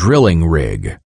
drilling rig.